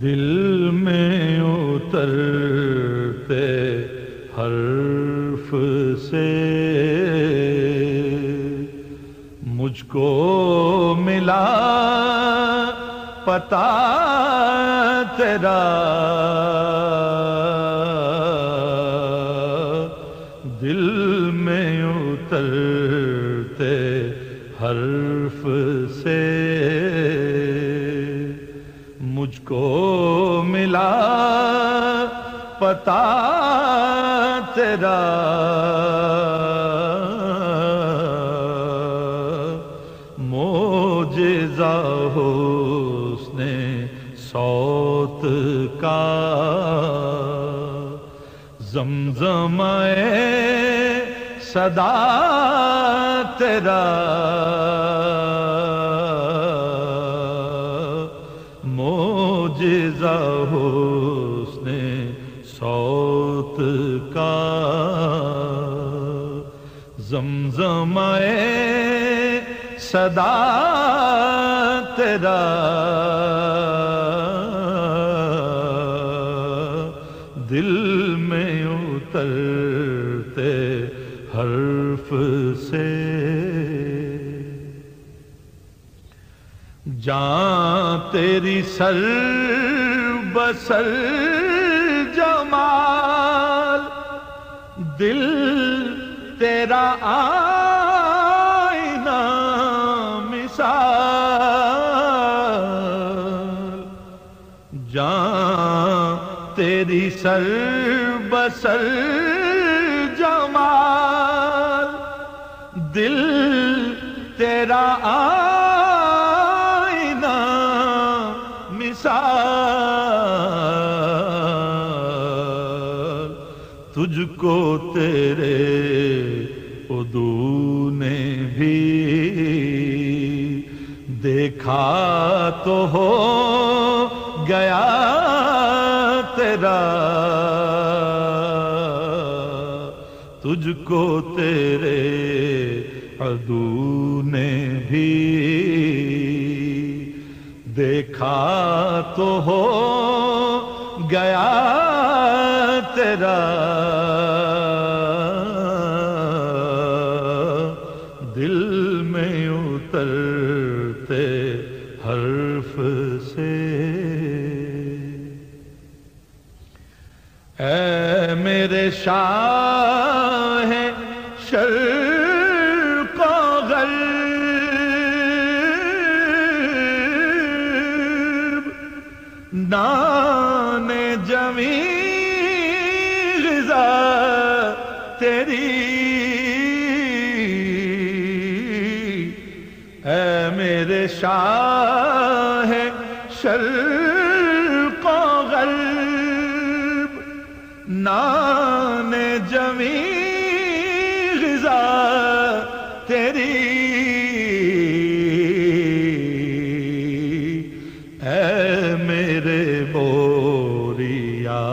دل میں اترتے حرف سے مجھ کو ملا پتا تیرا دل میں اترتے پتا تیرا۔ موجزہ حسن سوت کا۔ زمزم صدا تیرا۔ سوت کا زمزم صدا تیرا دل میں اترتے حرف سے جان تیری سر بسر دل تیرا آئینہ مثال۔ جان تیری سر بسر جمال دل تیرا آئینہ تجھ کو تیرے ادو نے بھی دیکھا تو ہو گیا تیرا تجھ کو تیرے ادو نے بھی دیکھا تو ہو گیا تیرا دل میں اترتے حرف سے۔ اے میرے شاہ شر کو غرب شاہ شر کو غرب نان جمی غذا تیری۔ اے میرے بوریا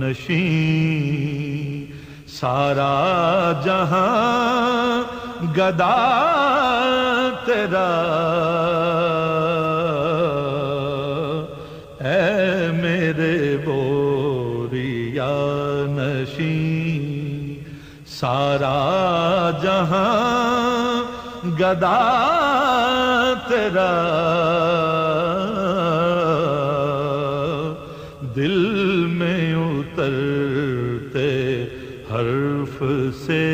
نشین سارا جہاں گدا تیرا۔ اے میرے بوریا نشین سارا جہاں گدا تیرا۔ دل میں اترتے حرف سے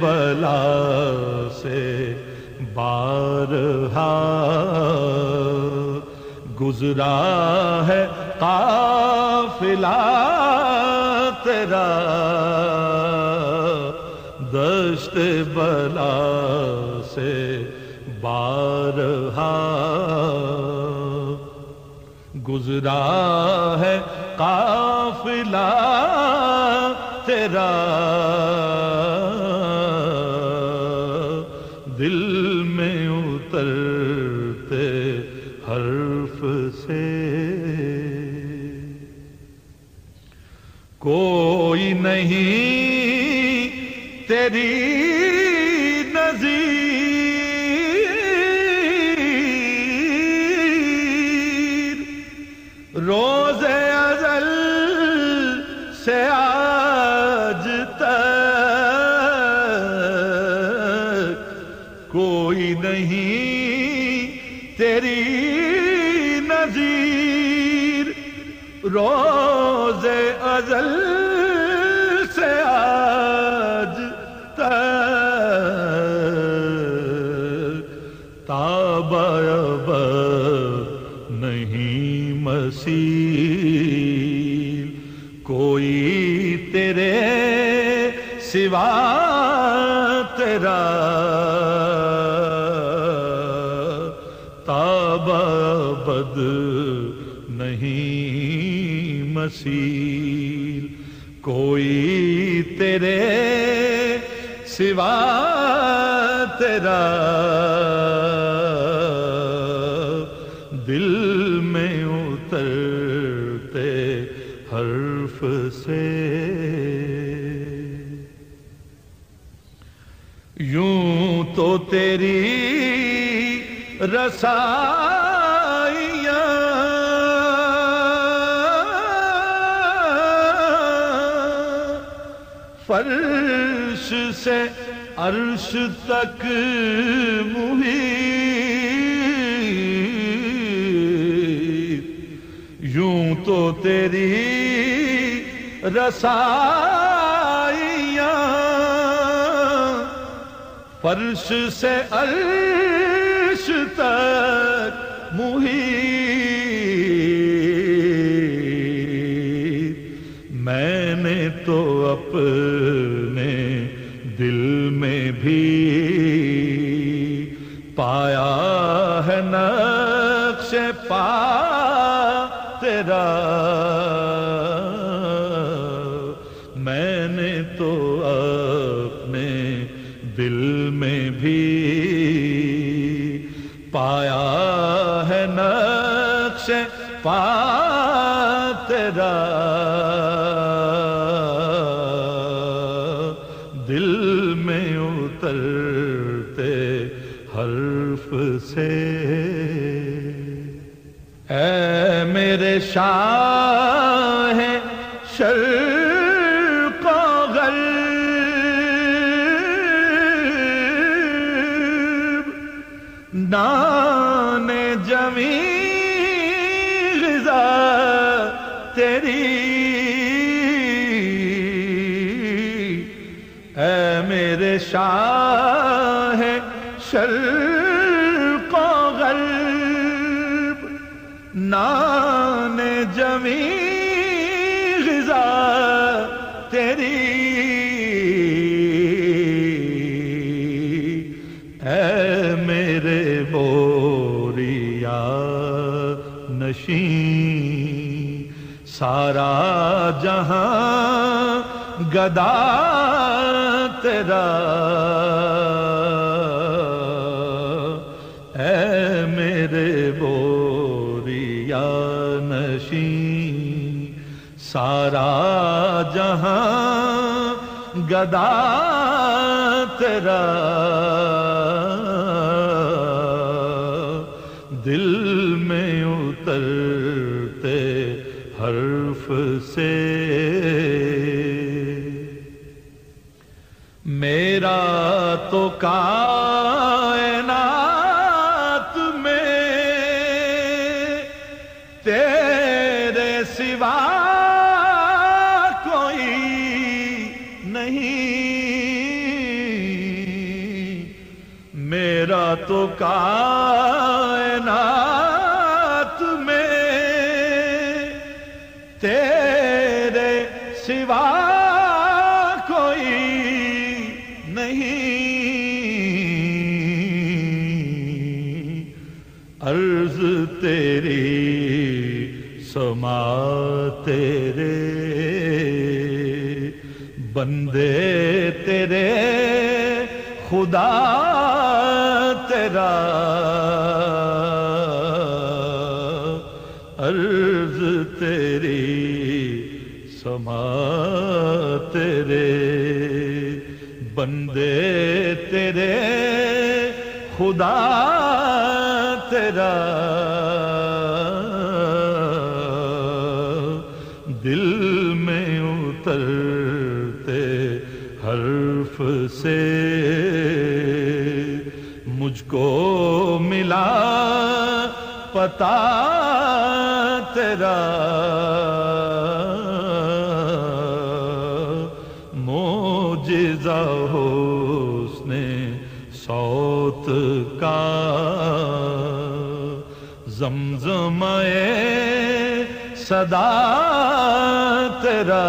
بلا سے بارہا گزرا ہے قافلہ تیرا دشت بلا سے بارہا گزرا ہے قافلہ تیرا اترتے حرف سے کوئی نہیں تیری روز ازل سے آج روز ازل سے آج تاب نہیں مسیل۔ کوئی تیرے سوا تیرا مسیل کوئی تیرے سوا تیرا دل میں اترتے حرف سے یوں تو تیری رسائیاں فرش سے عرش تک محیط۔ یوں تو تیری رسائیاں۔ فرش سے عرش اپنے دل میں بھی پایا ہے نقش پا تیرا۔ میں نے تو اپنے دل میں بھی پایا ہے نقش پا تیرا۔ شاہ شرق و غرب۔ نان جمی غذا تیری۔ اے میرے شاہ شرق و غرب۔ نان جمی غذا تیری۔ اے میرے بوریا نشین سارا جہاں گدا تیرا۔ سارا جہاں گدا تیرا دل میں اتر میرا تو کائنات میں تیرے سوا کوئی نہیں۔ عرض تیری سما تیرے بندے تیرے خدا تیرا۔ عرض تیری سما تیرے۔ بندے تیرے خدا تیرا۔ مجھ کو ملا پتا تیرا۔ موجزہ حسن سوت کا۔ زمزم صدا تیرا۔